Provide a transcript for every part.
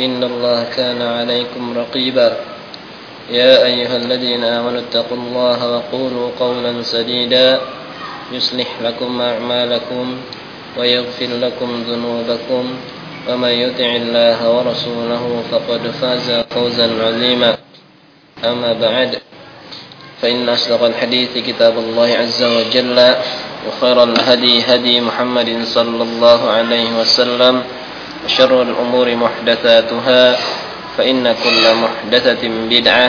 إن الله كان عليكم رقيبا. يا أيها الذين آمنوا اتقوا الله وقولوا قولا سديدا. يصلح لكم أعمالكم ويغفر لكم ذنوبكم. ومن يطع الله ورسوله فقد فاز فوزا عظيما. أما بعد فإن أصدق الحديث كتاب الله عز وجل وخير الهدي هدي محمد صلى الله عليه وسلم. وشر الأمور محدثاتها فإن كل محدثة بدعة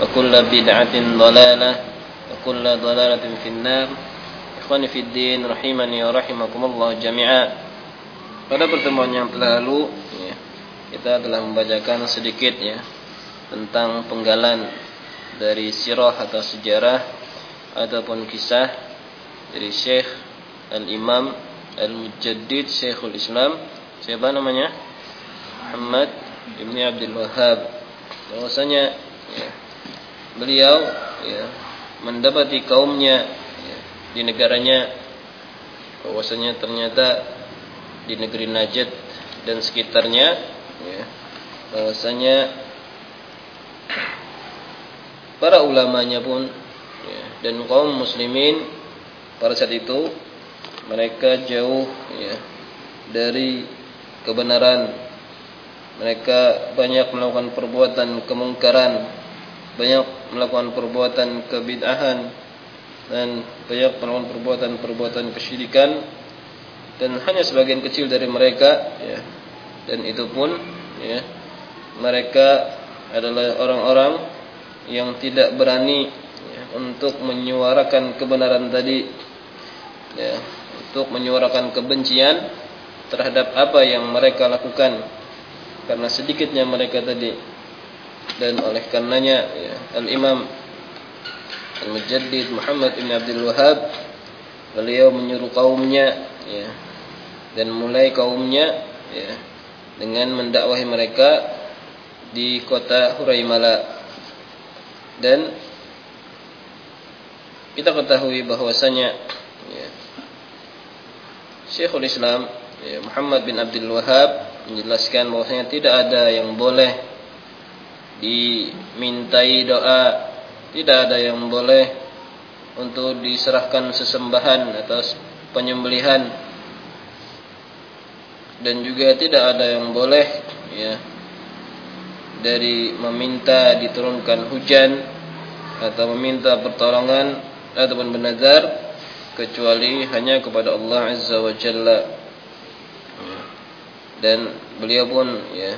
وكل بدعة ضلالة وكل ضلالة في النار إخواني في الدين رحمني ورحمكم الله جميعا pada pertemuan yang telah lalu ya, kita telah membacakan sedikit ya tentang penggalan dari sirah atau sejarah ataupun kisah dari Syekh Al-Imam Al-Mujaddid Syekhul Islam siapa namanya? Muhammad Ibn Abdul Wahhab. Bahwasanya ya, beliau ya, mendapati kaumnya ya, di negaranya. Bahwasanya ternyata di negeri Najd dan sekitarnya ya, bahwasanya para ulamanya pun ya, dan kaum muslimin pada saat itu mereka jauh ya, dari kebenaran. Mereka banyak melakukan perbuatan kemungkaran banyak melakukan perbuatan kebid'ahan dan banyak melakukan perbuatan-perbuatan kesyirikan. Dan hanya sebagian kecil dari mereka ya. Dan itu pun ya mereka adalah orang-orang yang tidak berani ya, untuk menyuarakan kebenaran tadi ya untuk menyuarakan kebencian terhadap apa yang mereka lakukan. Karena sedikitnya mereka tadi. Dan oleh karenanya ya, Al-Imam Al-Mujaddid Muhammad bin Abdul Wahab beliau menyuruh kaumnya ya dan mulai kaumnya ya, dengan mendakwahi mereka di kota Huraimala. Dan kita ketahui bahwasanya ya, Syekhul Islam ya, Muhammad bin Abdul Wahab menjelaskan bahwasanya tidak ada yang boleh dimintai doa tidak ada yang boleh untuk diserahkan sesembahan atau penyembelihan dan juga tidak ada yang boleh ya dari meminta diturunkan hujan atau meminta pertolongan ataupun bernazar kecuali hanya kepada Allah Azza wa Jalla dan beliau pun ya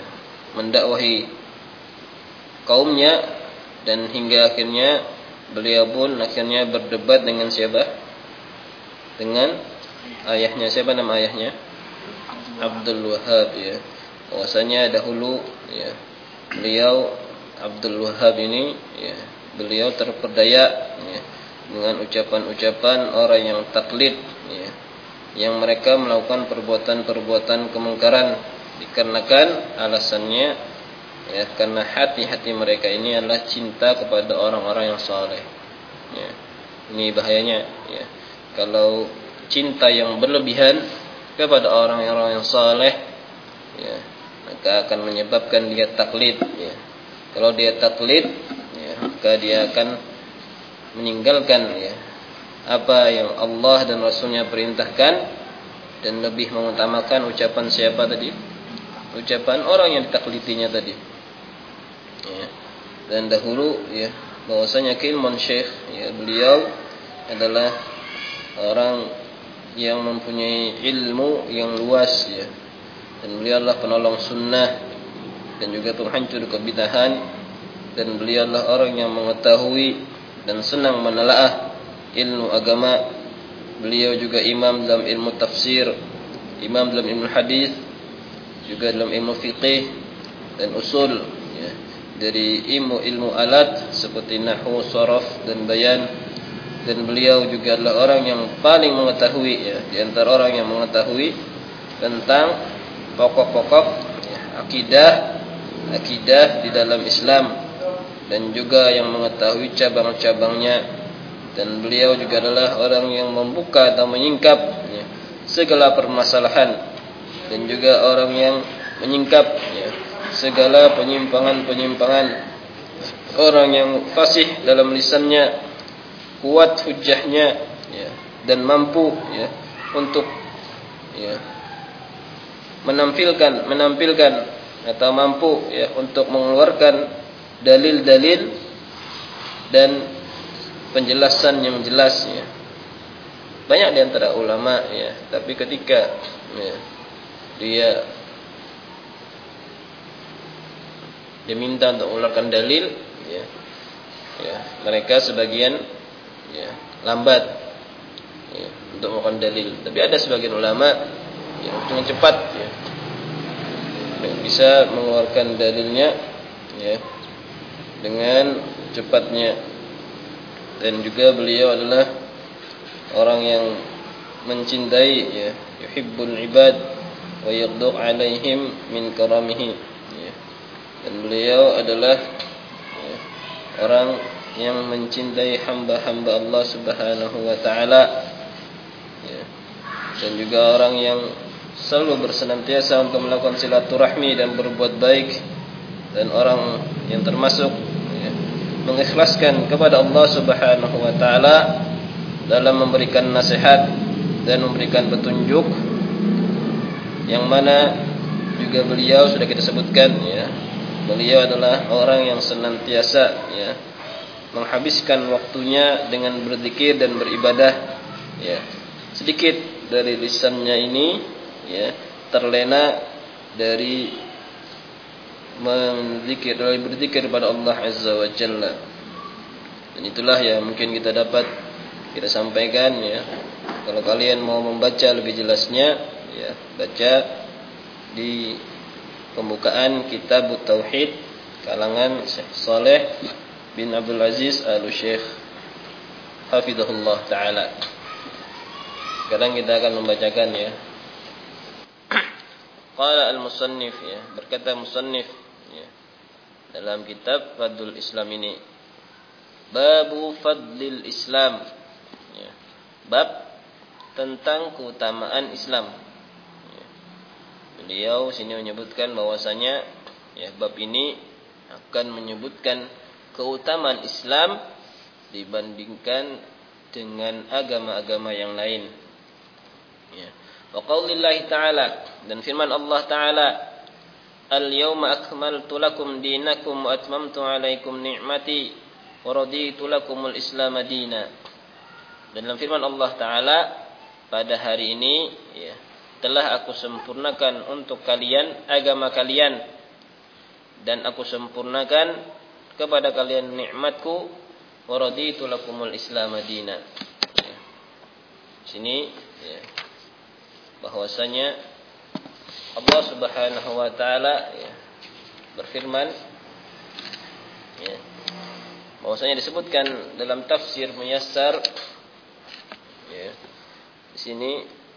mendakwahi kaumnya. Dan hingga akhirnya beliau pun akhirnya berdebat dengan siapa? Dengan ayahnya. Siapa nama ayahnya? Abdul Wahab. Ya. Bahwasanya dahulu ya beliau Abdul Wahab ini ya beliau terperdaya ya dengan ucapan-ucapan orang yang taklid ya yang mereka melakukan perbuatan-perbuatan kemungkaran dikarenakan alasannya ya karena hati-hati mereka ini adalah cinta kepada orang-orang yang saleh. Ya ini bahayanya ya. Kalau cinta yang berlebihan kepada orang-orang yang saleh ya maka akan menyebabkan dia taklid ya. Kalau dia taklid ya maka dia akan meninggalkan ya apa yang Allah dan Rasulnya perintahkan dan lebih mengutamakan ucapan siapa tadi ucapan orang yang ditaklitinya tadi. Ya. Dan dahulu ya bahwasanya Kilman Syekh ya beliau adalah orang yang mempunyai ilmu yang luas ya. Dan beliau adalah penolong sunnah dan juga penghancur kebidahan dan beliau adalah orang yang mengetahui dan senang menelaah ilmu agama. Beliau juga imam dalam ilmu tafsir, imam dalam ilmu hadis, juga dalam ilmu fiqih dan usul ya. dari ilmu-ilmu alat seperti nahwu, saraf dan bayan dan beliau juga adalah orang yang paling mengetahui ya di antara orang yang mengetahui tentang pokok-pokok ya, akidah akidah di dalam Islam dan juga yang mengetahui cabang-cabangnya dan beliau juga adalah orang yang membuka atau menyingkap ya, segala permasalahan. Dan juga orang yang menyingkap ya, segala penyimpangan-penyimpangan. Orang yang fasih dalam lisannya kuat hujahnya ya, dan mampu ya, untuk ya, menampilkan menampilkan atau mampu ya, untuk mengeluarkan dalil-dalil dan penjelasan yang jelas ya. banyak di antara ulama ya. Tapi ketika ya, dia dia minta untuk mengeluarkan dalil ya ya mereka sebagian ya lambat ya, untuk mengeluarkan dalil. Tapi ada sebagian ulama yang dengan cepat ya yang bisa mengeluarkan dalilnya ya dengan cepatnya dan juga beliau adalah orang yang mencintai ya yuhibbul ibad wa yaghdaq alaihim min karamihi ya. dan beliau adalah ya, orang yang mencintai hamba-hamba Allah Subhanahu wa taala ya. dan juga orang yang selalu bersenantiasa untuk melakukan silaturahmi dan berbuat baik dan orang yang termasuk mengikhlaskan kepada Allah Subhanahu wa taala dalam memberikan nasihat dan memberikan petunjuk yang mana juga beliau sudah kita sebutkan ya. Beliau adalah orang yang senantiasa ya menghabiskan waktunya dengan berzikir dan beribadah ya. Sedikit dari lisannya ini ya terlena dari menzikir dari berzikir kepada Allah Azza wa Jalla dan itulah yang mungkin kita dapat kita sampaikan ya kalau kalian mau membaca lebih jelasnya ya baca di pembukaan kitab tauhid kalangan Saleh bin Abdul Aziz Al Syekh hafizahullah taala. Sekarang kita akan membacakan ya. Qala al-musannif ya, berkata musannif. Dalam kitab Fadlul Islam ini. Babu Fadlil Islam. Ya. Bab tentang keutamaan Islam. Beliau sini menyebutkan bahwasanya ya bab ini akan menyebutkan keutamaan Islam dibandingkan dengan agama-agama yang lain. Ya. Wa qaulillahi ta'ala dan firman Allah taala Al-yawma akmaltu lakum dinakum wa atmamtu 'alaikum ni'mati wa raditu lakumul Islam madina. Dan dalam firman Allah taala pada hari ini ya telah aku sempurnakan untuk kalian agama kalian dan aku sempurnakan kepada kalian nikmatku wa raditu lakumul islam madina ya. sini ya, bahwasanya Allah Subhanahu wa taala ya, berfirman ya, bahwasanya disebutkan dalam tafsir muyassar ya, di sini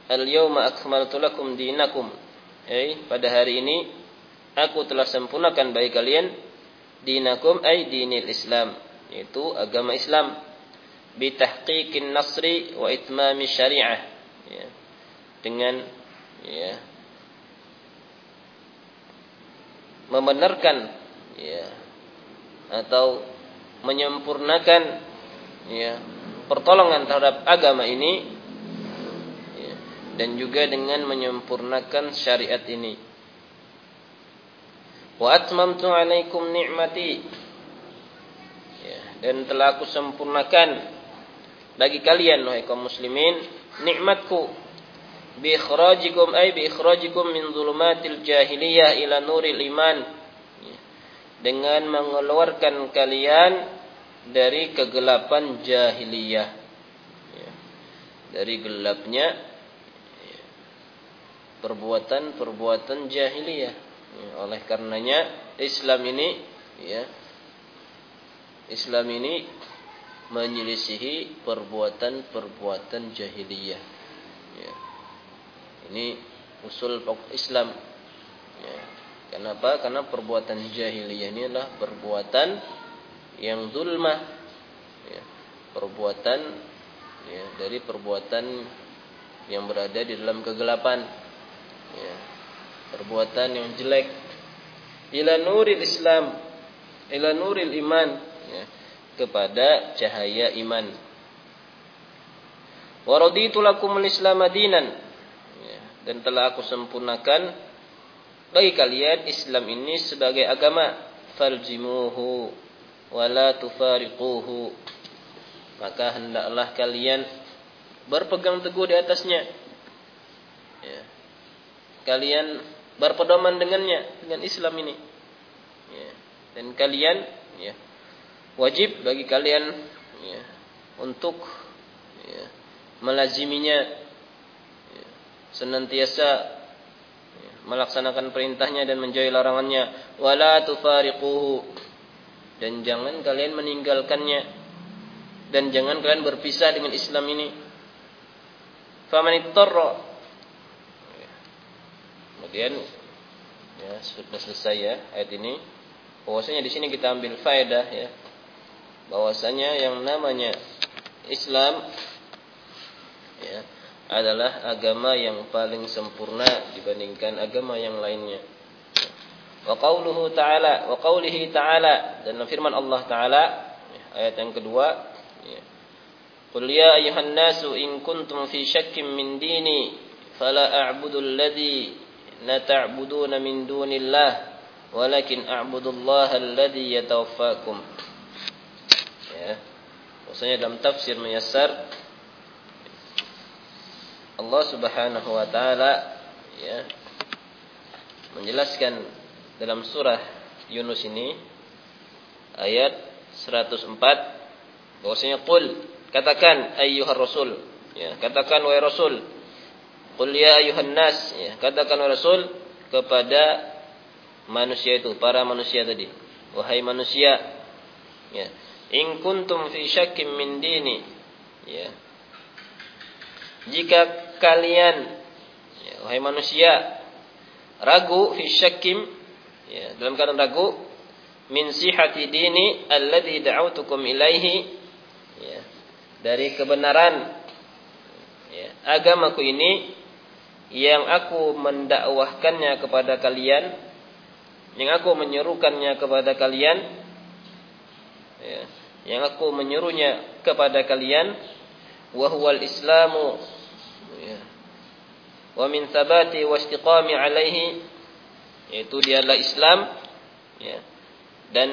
Al-yawma akmaltu lakum dinakum. Eh, pada hari ini aku telah sempurnakan bagi kalian dinakum ay dinil Islam, yaitu agama Islam bi tahqiqin nasri wa itmami syariah. Ya. Dengan ya membenarkan ya atau menyempurnakan ya pertolongan terhadap agama ini dan juga dengan menyempurnakan syariat ini. wa atmamtu alaikum ni'mati ya, dan telah aku sempurnakan bagi kalian wahai kaum muslimin nikmatku bi ikhrajikum ay bi ikhrajikum min zulumatil jahiliyah ila nuril iman. Dengan mengeluarkan kalian dari kegelapan jahiliyah. Ya, dari gelapnya ya, perbuatan-perbuatan jahiliyah. Ya, oleh karenanya Islam ini ya Islam ini menyelisihi perbuatan-perbuatan jahiliyah. Ini usul pokok Islam. Ya. Kenapa? Karena perbuatan jahiliyah ini adalah perbuatan yang zulmah. Ya. Perbuatan ya, dari perbuatan yang berada di dalam kegelapan. Ya perbuatan yang jelek ila nuril Islam ila nuril iman ya, kepada cahaya iman wa raditu lakum al-islam dinan ya, dan telah aku sempurnakan bagi kalian Islam ini sebagai agama. Faljimuhu wala tufariquhu. Maka hendaklah kalian berpegang teguh di atasnya. Ya. kalian berpedoman dengannya dengan Islam ini. Ya. dan kalian ya, wajib bagi kalian ya, untuk ya, melaziminya. ya, senantiasa melaksanakan perintahnya dan menjauhi larangannya. Wala tufariquhu. Dan jangan kalian meninggalkannya. Dan jangan kalian berpisah dengan Islam ini. Faman Kemudian ya sudah selesai ya ayat ini. Bahwasanya di sini kita ambil faedah ya. Bahwasanya yang namanya Islam ya adalah agama yang paling sempurna dibandingkan agama yang lainnya. Wa qauluhu ta'ala wa qaulihi ta'ala dan firman Allah ta'ala ya, ayat yang kedua ya. Qul ya ayuhan nasu in kuntum fi syakkin min dini fala a'budu alladhi la ta'buduna min dunillah walakin a'budullah alladhi yatawaffakum ya maksudnya dalam tafsir menyasar Allah Subhanahu wa taala ya menjelaskan dalam surah Yunus ini ayat 104 bahwasanya qul katakan ayyuhar rasul ya katakan wahai rasul Qul ya ayuhan nas, ya, katakan Rasul kepada manusia itu, para manusia tadi. Wahai manusia, ya, in kuntum fi min dini, ya. Jika kalian. Ya, wahai manusia ragu fi syakkim ya, dalam keadaan ragu min sihati dini alladhi da'autukum ilaihi ya, dari kebenaran ya, agamaku ini yang aku mendakwahkannya kepada kalian yang aku menyerukannya kepada kalian ya, yang aku menyuruhnya kepada kalian wa islamu ya, wa min thabati wa istiqami alaihi yaitu dia adalah Islam ya, dan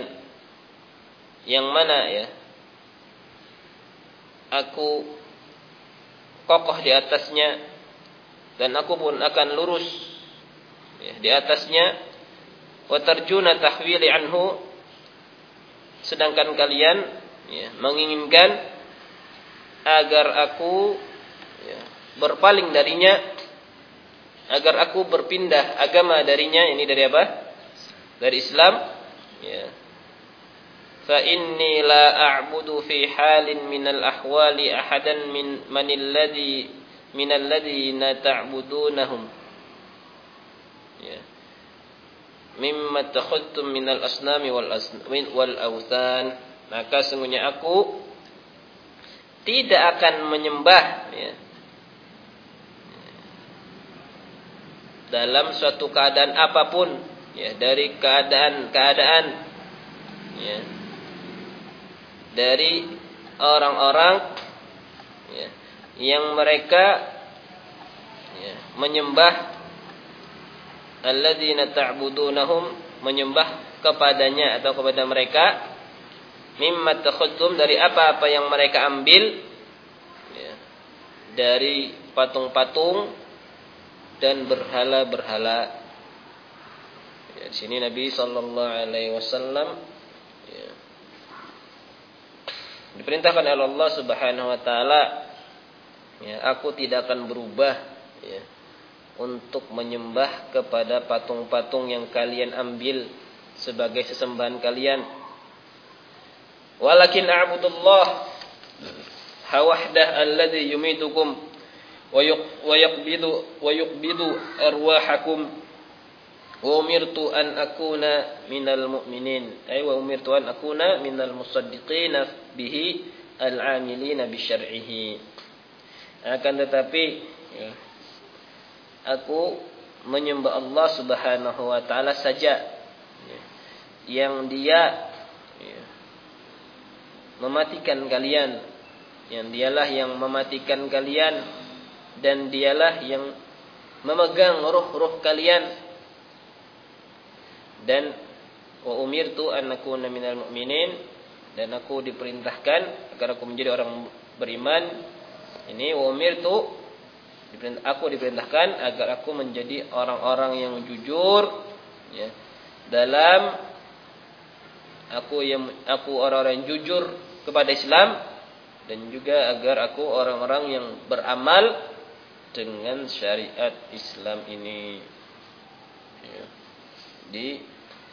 yang mana ya aku kokoh di atasnya dan aku pun akan lurus ya, di atasnya wa tarjuna tahwili anhu sedangkan kalian ya, menginginkan agar aku ya, berpaling darinya agar aku berpindah agama darinya ini dari apa? Dari Islam. Ya. Fa inni la a'budu fi halin min al ahwali ahadan min man alladhi minalladzina ta'budunahum. Ya. Mimma takhudtum minal asnami wal wal awthan. Maka sungguhnya aku tidak akan menyembah ya, dalam suatu keadaan apa pun ya dari keadaan-keadaan ya dari orang-orang ya yang mereka ya, menyembah alladzina ta'budunahum menyembah kepadanya atau kepada mereka mimma takhudtum dari apa-apa yang mereka ambil ya, dari patung-patung dan berhala-berhala. Ya, di sini Nabi sallallahu alaihi wasallam ya, diperintahkan oleh Allah Subhanahu wa taala ya, aku tidak akan berubah ya, untuk menyembah kepada patung-patung yang kalian ambil sebagai sesembahan kalian walakin a'budullah hawahdah alladhi yumitukum wa umirtu an akuna minal mu'minin ay wa umirtu an akuna minal musaddiqina bihi al-amilina bi syar'ihi akan tetapi ya, aku menyembah Allah Subhanahu wa taala saja. Ya, yang dia mematikan kalian. Yang dialah yang mematikan kalian dan dialah yang memegang roh-roh kalian. Dan wa umirtu an akuna minal mu'minin. Dan aku diperintahkan agar aku menjadi orang beriman. Ini wa umirtu aku diperintahkan agar aku menjadi orang-orang yang jujur ya. Dalam aku yang aku orang-orang jujur kepada Islam. Dan juga agar aku orang-orang yang beramal dengan syariat Islam ini. Ya. Di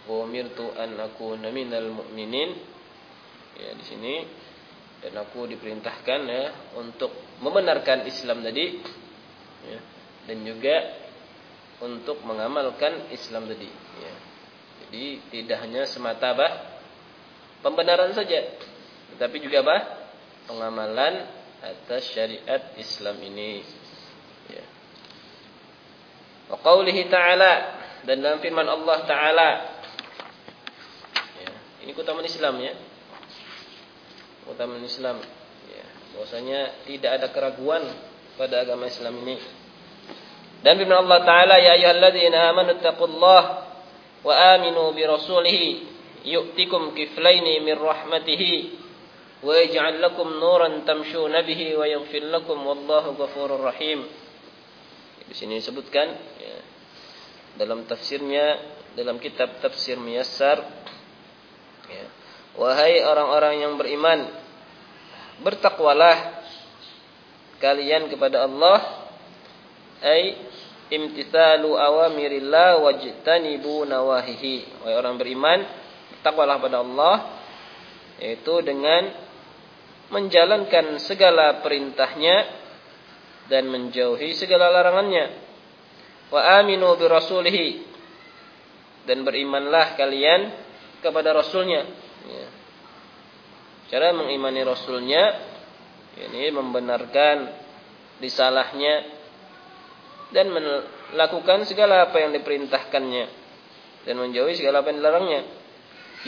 umirtu an aku minal mu'minin. Ya, di sini dan aku diperintahkan ya untuk membenarkan Islam tadi ya, dan juga untuk mengamalkan Islam tadi ya. Jadi tidak hanya semata bah pembenaran saja, tetapi juga apa? Pengamalan atas syariat Islam ini. Wa qawlihi ta'ala dan dalam firman Allah Ta'ala ya. ini keutamaan Islam ya keutamaan Islam ya. bahwasanya tidak ada keraguan pada agama Islam ini dan firman Allah Ta'ala ya ayyuhalladzina amanu taqullaha wa aminu bi rasulihi yu'tikum kiflaini min rahmatihi wa yaj'al lakum nuran tamshuna bihi wa yaghfir lakum wallahu ghafurur rahim. Di sini disebutkan ya, dalam tafsirnya dalam kitab tafsir Miyassar ya, wahai orang-orang yang beriman bertakwalah kalian kepada Allah ay imtithalu awamirillah wajtanibu nawahihi. Wahai orang beriman takwalah pada Allah yaitu dengan menjalankan segala perintahnya dan menjauhi segala larangannya. Wa aminu bi rasulihi. Dan berimanlah kalian kepada rasulnya. Ya. cara mengimani rasulnya ini membenarkan risalahnya dan melakukan segala apa yang diperintahkannya dan menjauhi segala apa yang dilarangnya.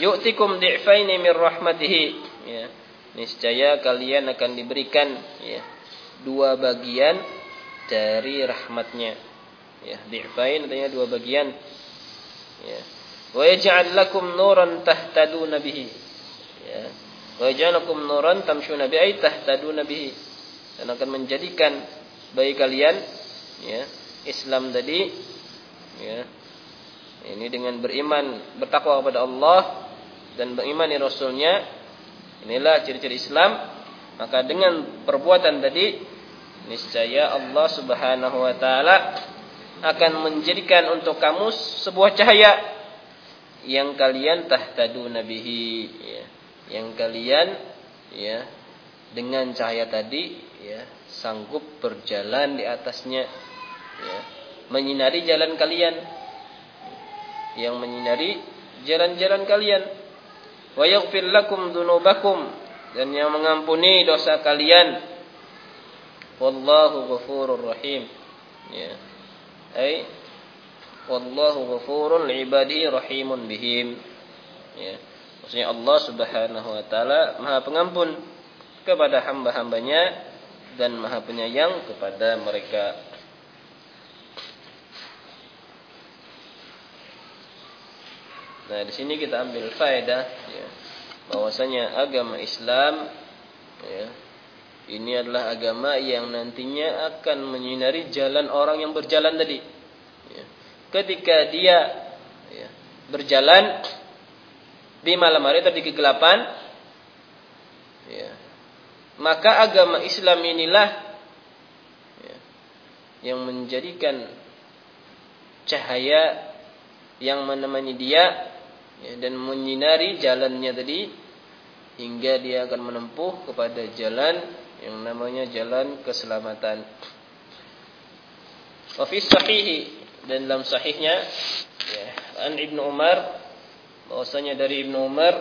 Yu'tikum di'faini min rahmatihi. Ya. Niscaya kalian akan diberikan ya dua bagian dari rahmatnya. Ya di'fain artinya dua bagian. Ya. Wa yaj'al lakum nuran tahtaduna bihi. Ya. Wa yaj'al lakum nuran tamshuna bihi tahtaduna bihi. Dan akan menjadikan bagi kalian ya Islam tadi ya ini dengan beriman bertakwa kepada Allah dan beriman beriman Rasulnya. Inilah ciri-ciri Islam. Maka dengan perbuatan tadi niscaya Allah Subhanahu wa taala akan menjadikan untuk kamu sebuah cahaya yang kalian tahtadu nabihi ya. Yang kalian ya dengan cahaya tadi ya sanggup berjalan di atasnya ya. Menyinari jalan kalian. Yang menyinari jalan-jalan kalian. Wa yaghfir lakum dan yang mengampuni dosa kalian wallahu ghafurur rahim. Ya. Ai wallahu ghafurun ibadi rahimun bihim. Ya. Maksudnya Allah Subhanahu wa taala Maha Pengampun kepada hamba-hambanya dan Maha Penyayang kepada mereka. Nah, di sini kita ambil faedah ya, bahwasanya agama Islam ya, ini adalah agama yang nantinya akan menyinari jalan orang yang berjalan tadi. Ya. Ketika dia ya, berjalan di malam hari atau di kegelapan, ya, maka agama Islam inilah ya, yang menjadikan cahaya yang menemani dia dan menyinari jalannya tadi hingga dia akan menempuh kepada jalan yang namanya jalan keselamatan. Wa fi sahih dan dalam sahihnya ya, an Ibnu Umar bahwasanya dari Ibnu Umar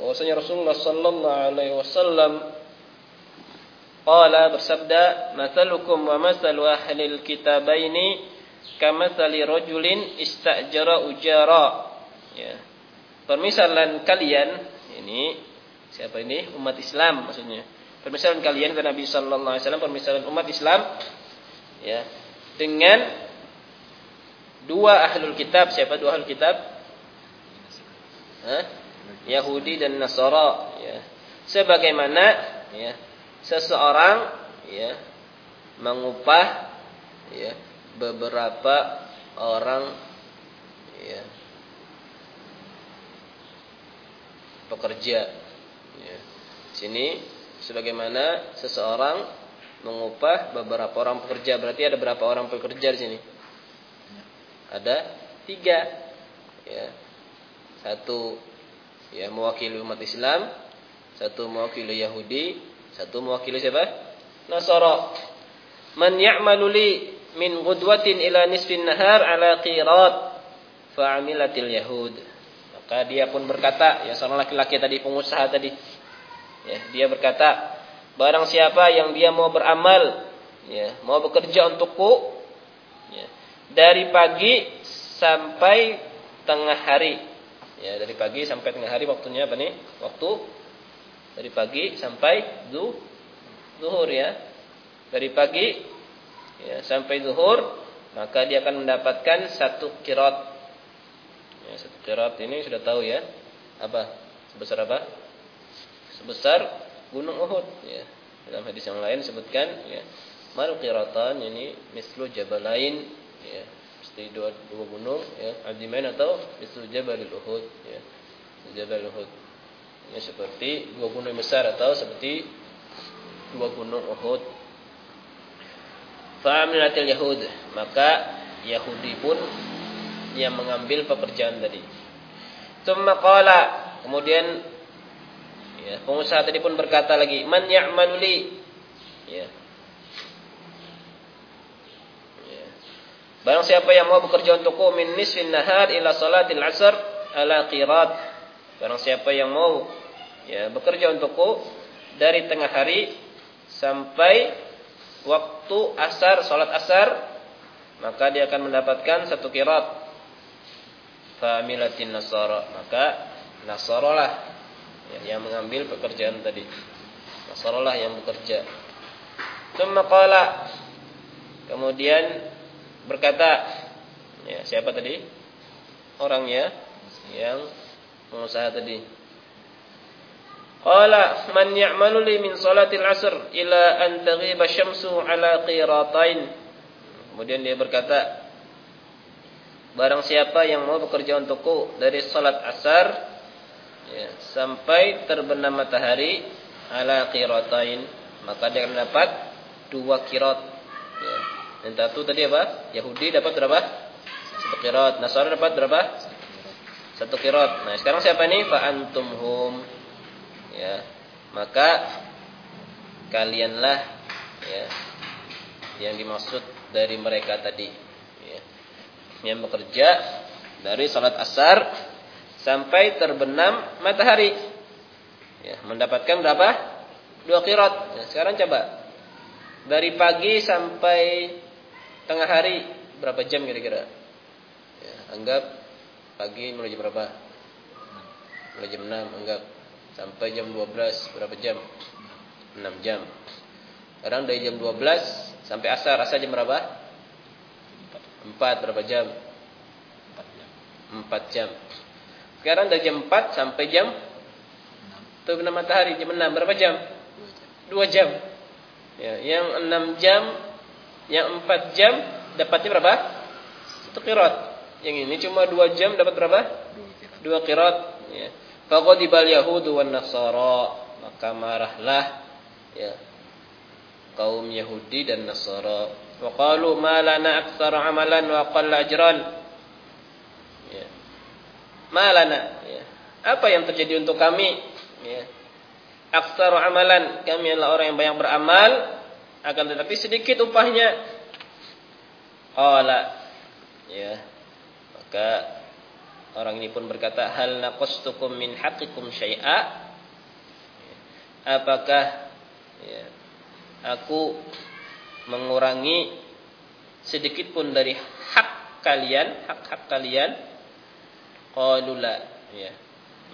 bahwasanya Rasulullah sallallahu alaihi wasallam qala bersabda mathalukum wa mathalu ahli kitabaini kamathali rajulin istajara ujara. Ya. Permisalan kalian ini siapa ini? Umat Islam maksudnya permisalan kalian ke Nabi sallallahu alaihi wasallam permisalan umat Islam ya dengan dua ahlul kitab siapa dua ahlul kitab Hah? Yahudi dan Nasara ya sebagaimana ya seseorang ya mengupah ya beberapa orang ya pekerja. Ya. Sini sebagaimana seseorang mengupah beberapa orang pekerja. Berarti ada berapa orang pekerja di sini? Ada tiga. Ya. Satu ya mewakili umat Islam, satu mewakili Yahudi, satu mewakili siapa? Nasara. Man ya'malu li min ghudwatin ila nisfin nahar ala qirat fa'amilatil yahud. Maka dia pun berkata, ya seorang laki-laki tadi pengusaha tadi. Ya, dia berkata, barang siapa yang dia mau beramal, ya, mau bekerja untukku, ya, dari pagi sampai tengah hari. Ya, dari pagi sampai tengah hari waktunya apa nih? Waktu dari pagi sampai du, zuhur ya. Dari pagi ya, sampai zuhur, maka dia akan mendapatkan satu kirat Ya, satu kirat ini sudah tahu ya. Apa? Sebesar apa? Sebesar gunung Uhud ya. Dalam hadis yang lain sebutkan ya. Mal qiratan ini mislu jabalain ya. Mesti dua, dua gunung ya. Azimain atau mislu jabalil Uhud ya. Jabal Uhud. Ya seperti dua gunung besar atau seperti dua gunung Uhud. Fa'amilatil Yahud, maka Yahudi pun yang mengambil pekerjaan tadi. Tsumma qala, kemudian ya, pengusaha tadi pun berkata lagi, "Man ya'malu li?" Ya. ya. Barang siapa yang mau bekerja untukku min nisfin nahar ila salatil asr ala qirat. Barang siapa yang mau ya bekerja untukku dari tengah hari sampai waktu asar, salat asar, maka dia akan mendapatkan satu kirat familatin nasara maka nasaralah ya, yang mengambil pekerjaan tadi. Nasaralah yang bekerja. Thumma kemudian berkata ya siapa tadi? Orangnya yang pengusaha tadi. Qala man ya'malu li min salatil asr ila an taghiba syamsu ala qiratain kemudian dia berkata Barang siapa yang mau bekerja untukku dari salat asar ya, sampai terbenam matahari ala qiratain, maka dia akan dapat dua kirat. Ya. Yang satu tadi apa? Yahudi dapat berapa? Satu kirat. Nasara dapat berapa? Satu kirat. Nah, sekarang siapa ini? Fa antumhum. Ya. Maka kalianlah ya yang dimaksud dari mereka tadi yang bekerja dari salat asar sampai terbenam matahari. Ya, mendapatkan berapa? Dua kirat. Nah, sekarang coba. Dari pagi sampai tengah hari berapa jam kira-kira? Ya, anggap pagi mulai jam berapa? Mulai jam 6 anggap sampai jam 12 berapa jam? 6 jam. Sekarang dari jam 12 sampai asar, asar jam berapa? Empat berapa jam? Empat jam. Empat jam. Sekarang dari jam 4 sampai jam terbit matahari jam 6 berapa jam? 2 jam. Ya, yang 6 jam, yang 4 jam dapatnya berapa? Satu qirat. Yang ini cuma 2 jam dapat berapa? Dua qirat. Ya. Faqadibal yahudu wan nasara. Maka marahlah ya kaum Yahudi dan Nasara. Wa qalu ma lana aktsar amalan wa qalla ajran. Ya. Ma lana ya. Apa yang terjadi untuk kami? Ya. Aktsar amalan, kami adalah orang yang banyak beramal akan tetapi sedikit upahnya. Qala ya. Maka orang ini pun berkata hal naqastukum min haqqikum syai'a? Ya. Apakah ya, aku mengurangi sedikit pun dari hak kalian, hak-hak kalian? Qalula, ya.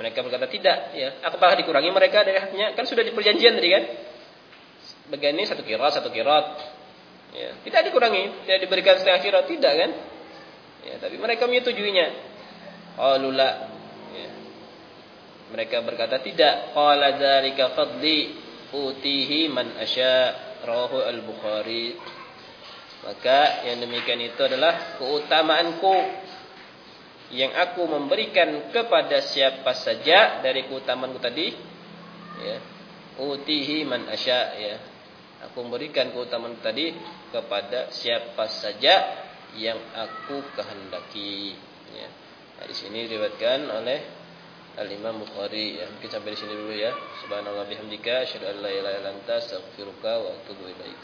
Mereka berkata tidak, ya. Apakah dikurangi mereka dari haknya? Kan sudah di perjanjian tadi kan? Begini satu kirat, satu kirat. Ya, tidak dikurangi, tidak diberikan setengah kirat, tidak kan? Ya, tapi mereka menyetujuinya. Qalula, ya. Mereka berkata tidak. Qala dzalika fadli utihi man asya rawahu al-Bukhari maka yang demikian itu adalah keutamaanku yang aku memberikan kepada siapa saja dari keutamaanku tadi ya utihi man asya ya aku memberikan keutamaan tadi kepada siapa saja yang aku kehendaki ya nah, di sini diriwayatkan oleh Al-Imam Bukhari ya. Mungkin sampai di sini dulu ya. Subhanallah bihamdika asyhadu an la ilaha illa anta astaghfiruka wa atubu ilaik.